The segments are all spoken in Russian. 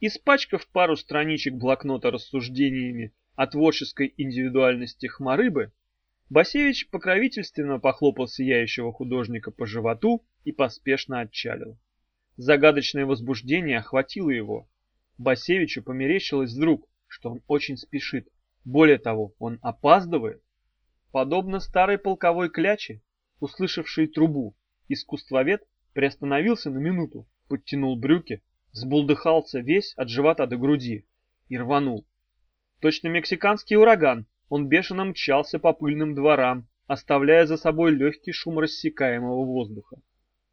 Испачкав пару страничек блокнота рассуждениями о творческой индивидуальности хмарыбы, Басевич покровительственно похлопал сияющего художника по животу и поспешно отчалил. Загадочное возбуждение охватило его. Басевичу померещилось вдруг, что он очень спешит. Более того, он опаздывает. Подобно старой полковой кляче, услышавшей трубу, искусствовед приостановился на минуту, подтянул брюки, сбулдыхался весь от живота до груди и рванул. Точно мексиканский ураган, он бешено мчался по пыльным дворам, оставляя за собой легкий шум рассекаемого воздуха.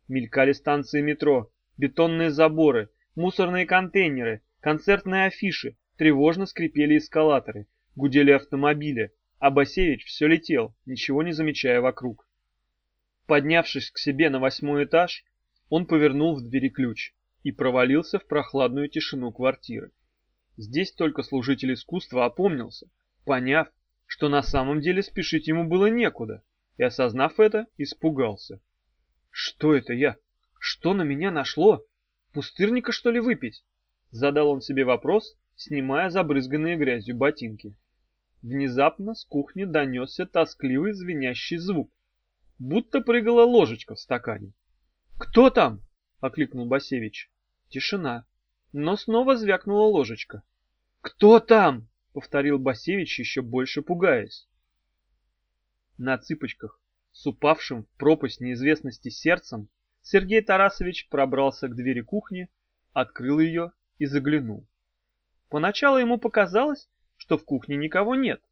Мелькали станции метро, бетонные заборы, мусорные контейнеры, концертные афиши, тревожно скрипели эскалаторы, гудели автомобили, а Басевич все летел, ничего не замечая вокруг. Поднявшись к себе на восьмой этаж, он повернул в двери ключ и провалился в прохладную тишину квартиры. Здесь только служитель искусства опомнился, поняв, что на самом деле спешить ему было некуда, и, осознав это, испугался. «Что это я? Что на меня нашло? Пустырника, что ли, выпить?» Задал он себе вопрос, снимая забрызганные грязью ботинки. Внезапно с кухни донесся тоскливый звенящий звук, будто прыгала ложечка в стакане. «Кто там?» — окликнул Басевич. Тишина. Но снова звякнула ложечка. «Кто там?» — повторил Басевич, еще больше пугаясь. На цыпочках, с упавшим в пропасть неизвестности сердцем, Сергей Тарасович пробрался к двери кухни, открыл ее и заглянул. Поначалу ему показалось, что в кухне никого нет,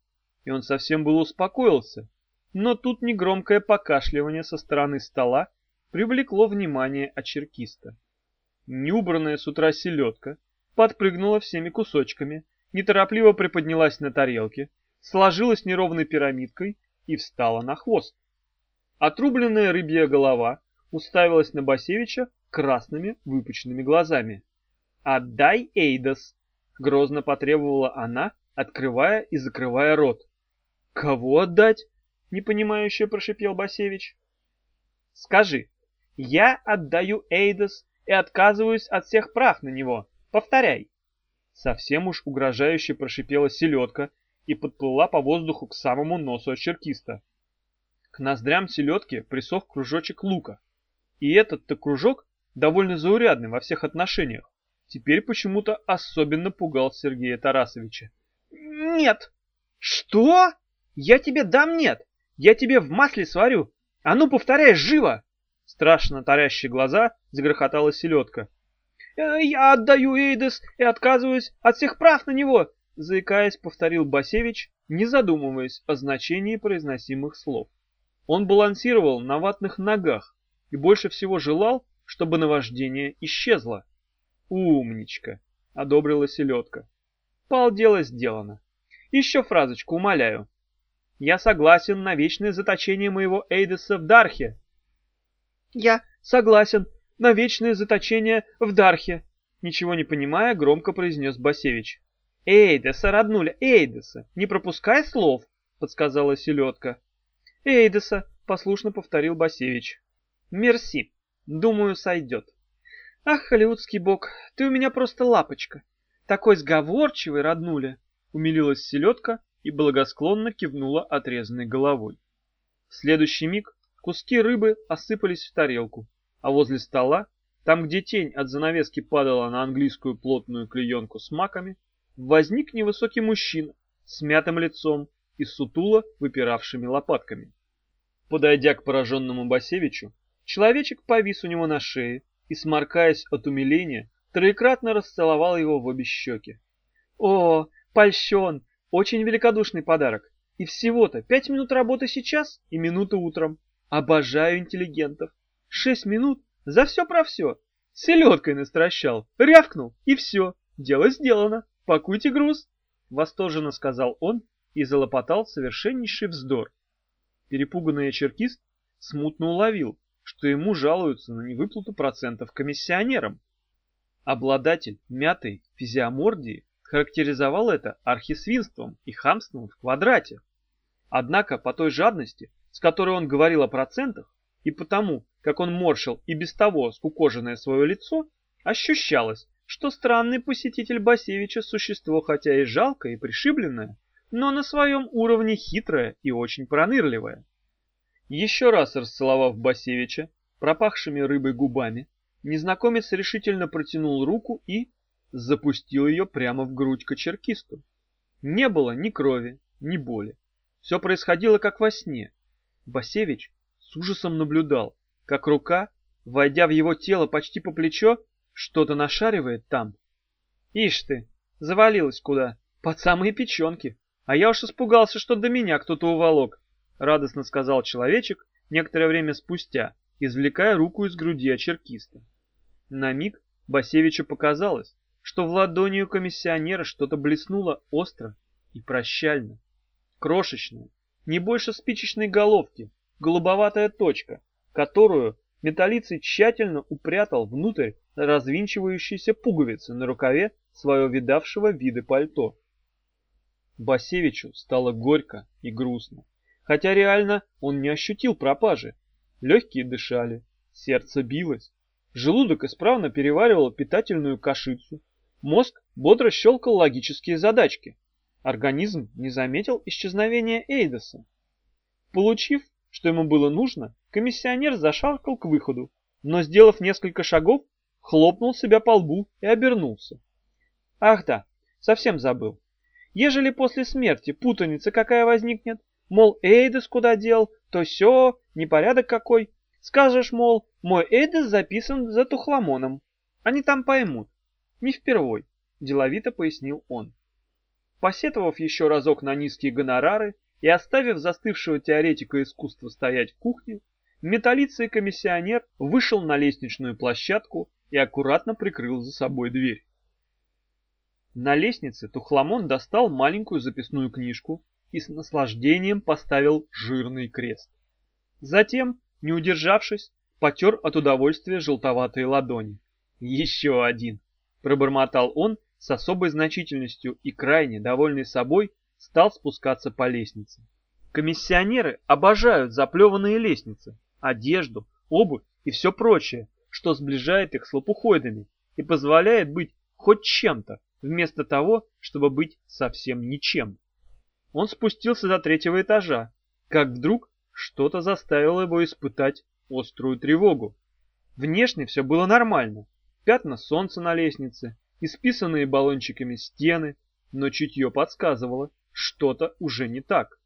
и он совсем был успокоился, но тут негромкое покашливание со стороны стола привлекло внимание очеркиста. Неубранная с утра селедка подпрыгнула всеми кусочками, неторопливо приподнялась на тарелке, сложилась неровной пирамидкой и встала на хвост. Отрубленная рыбья голова уставилась на Басевича красными выпученными глазами. «Отдай Эйдос!» — грозно потребовала она, открывая и закрывая рот. «Кого отдать?» — непонимающе прошипел Басевич. «Скажи, я отдаю Эйдос и отказываюсь от всех прав на него. Повторяй!» Совсем уж угрожающе прошипела селедка и подплыла по воздуху к самому носу очеркиста. К ноздрям селедки присох кружочек лука. И этот-то кружок, довольно заурядный во всех отношениях, теперь почему-то особенно пугал Сергея Тарасовича. «Нет!» «Что? Я тебе дам нет! Я тебе в масле сварю! А ну, повторяй живо!» Страшно тарящие глаза загрохотала селедка. «Э, «Я отдаю Эйдес и отказываюсь от всех прав на него!» Заикаясь, повторил Басевич, не задумываясь о значении произносимых слов. Он балансировал на ватных ногах и больше всего желал, чтобы наваждение исчезло. «Умничка!» — одобрила селедка. «Полдела сделано. Еще фразочку, умоляю. Я согласен на вечное заточение моего Эйдеса в Дархе». «Я согласен на вечное заточение в Дархе», ничего не понимая, громко произнес Басевич. «Эйдеса, роднуля, Эйдеса, не пропускай слов», — подсказала селедка. «Эйдеса», — послушно повторил Басевич. «Мерси, думаю, сойдет». «Ах, холливудский бог, ты у меня просто лапочка. Такой сговорчивый, роднуля!» Умилилась селедка и благосклонно кивнула отрезанной головой. В следующий миг куски рыбы осыпались в тарелку, а возле стола, там, где тень от занавески падала на английскую плотную клеенку с маками, возник невысокий мужчина с мятым лицом и сутуло выпиравшими лопатками. Подойдя к пораженному Басевичу, человечек повис у него на шее и, сморкаясь от умиления, троекратно расцеловал его в обе щеки. «О, польщен! Очень великодушный подарок! И всего-то пять минут работы сейчас и минута утром. Обожаю интеллигентов. Шесть минут за все про все. Селедкой настращал, рявкнул, и все. Дело сделано. Пакуйте груз!» Восторженно сказал он и залопотал совершеннейший вздор. Перепуганный черкист смутно уловил, что ему жалуются на невыплату процентов комиссионерам. Обладатель мятой физиомордии характеризовал это архисвинством и хамством в квадрате. Однако по той жадности, с которой он говорил о процентах, и потому, как он морщил и без того скукоженное свое лицо, ощущалось, что странный посетитель Басевича существо хотя и жалкое и пришибленное, но на своем уровне хитрое и очень пронырливое. Еще раз расцеловав Басевича, пропахшими рыбой губами, незнакомец решительно протянул руку и запустил ее прямо в грудь кочеркисту. Не было ни крови, ни боли. Все происходило как во сне. Басевич с ужасом наблюдал, как рука, войдя в его тело почти по плечо, что-то нашаривает там. Ишь ты, завалилась куда, под самые печенки. А я уж испугался, что до меня кто-то уволок, радостно сказал человечек некоторое время спустя, извлекая руку из груди очеркиста. На миг Басевичу показалось, что в ладони у комиссионера что-то блеснуло остро и прощально. Крошечное, не больше спичечной головки, голубоватая точка, которую металлицей тщательно упрятал внутрь развинчивающейся пуговицы на рукаве своего видавшего виды пальто. Басевичу стало горько и грустно, хотя реально он не ощутил пропажи. Легкие дышали, сердце билось, желудок исправно переваривал питательную кашицу, мозг бодро щелкал логические задачки. Организм не заметил исчезновения Эйдоса. Получив, что ему было нужно, комиссионер зашаркал к выходу, но, сделав несколько шагов, хлопнул себя по лбу и обернулся. Ах да, совсем забыл. Ежели после смерти путаница какая возникнет, мол, Эйдес куда дел, то все, непорядок какой, скажешь, мол, мой Эйдес записан за Тухламоном. Они там поймут. Не впервой, деловито пояснил он. Посетовав еще разок на низкие гонорары и оставив застывшего теоретика искусства стоять в кухне, металлицый комиссионер вышел на лестничную площадку и аккуратно прикрыл за собой дверь. На лестнице Тухламон достал маленькую записную книжку и с наслаждением поставил жирный крест. Затем, не удержавшись, потер от удовольствия желтоватые ладони. «Еще один!» — пробормотал он с особой значительностью и крайне довольный собой стал спускаться по лестнице. Комиссионеры обожают заплеванные лестницы, одежду, обувь и все прочее, что сближает их с лопухоидами и позволяет быть хоть чем-то, вместо того, чтобы быть совсем ничем. Он спустился до третьего этажа, как вдруг что-то заставило его испытать острую тревогу. Внешне все было нормально. Пятна солнца на лестнице, исписанные баллончиками стены, но чутье подсказывало, что-то уже не так.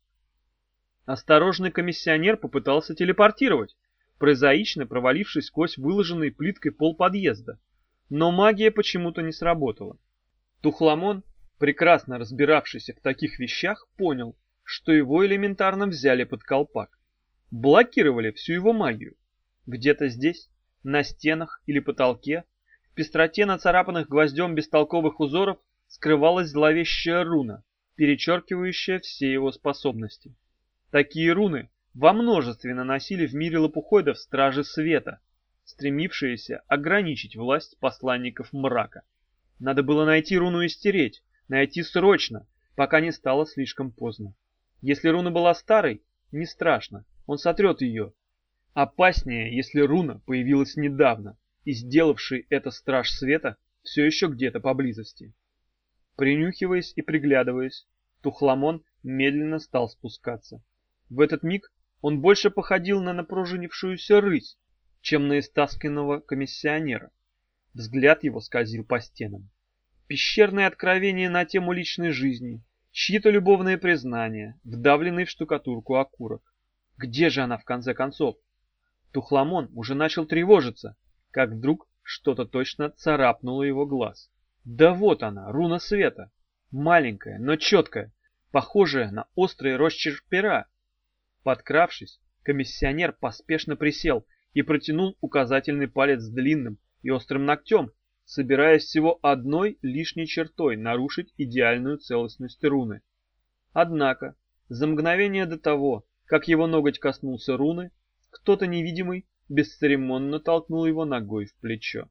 Осторожный комиссионер попытался телепортировать, прозаично провалившись сквозь выложенный плиткой пол подъезда. Но магия почему-то не сработала. Тухламон, прекрасно разбиравшийся в таких вещах, понял, что его элементарно взяли под колпак. Блокировали всю его магию. Где-то здесь, на стенах или потолке, в пестроте нацарапанных гвоздем бестолковых узоров скрывалась зловещая руна, перечеркивающая все его способности. Такие руны во множестве наносили в мире лопухоидов стражи света, стремившиеся ограничить власть посланников мрака. Надо было найти руну и стереть, найти срочно, пока не стало слишком поздно. Если руна была старой, не страшно, он сотрет ее. Опаснее, если руна появилась недавно, и сделавший это страж света все еще где-то поблизости. Принюхиваясь и приглядываясь, Тухламон медленно стал спускаться. В этот миг он больше походил на напружинившуюся рысь, чем на истасканного комиссионера. Взгляд его скользил по стенам. Пещерные откровения на тему личной жизни, чьи-то любовные признания, вдавленный в штукатурку окурок. Где же она в конце концов? Тухламон уже начал тревожиться, как вдруг что-то точно царапнуло его глаз. Да вот она, руна света. Маленькая, но четкая, похожая на острый росчерк пера. Подкравшись, комиссионер поспешно присел и протянул указательный палец с длинным и острым ногтем, собираясь всего одной лишней чертой нарушить идеальную целостность руны. Однако, за мгновение до того, как его ноготь коснулся руны, кто-то невидимый бесцеремонно толкнул его ногой в плечо.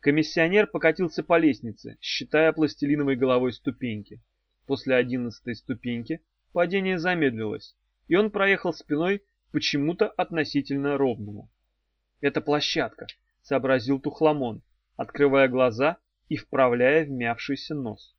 Комиссионер покатился по лестнице, считая пластилиновой головой ступеньки. После одиннадцатой ступеньки падение замедлилось, и он проехал спиной почему-то относительно ровному. «Это площадка», — сообразил Тухламон, открывая глаза и вправляя вмявшийся нос.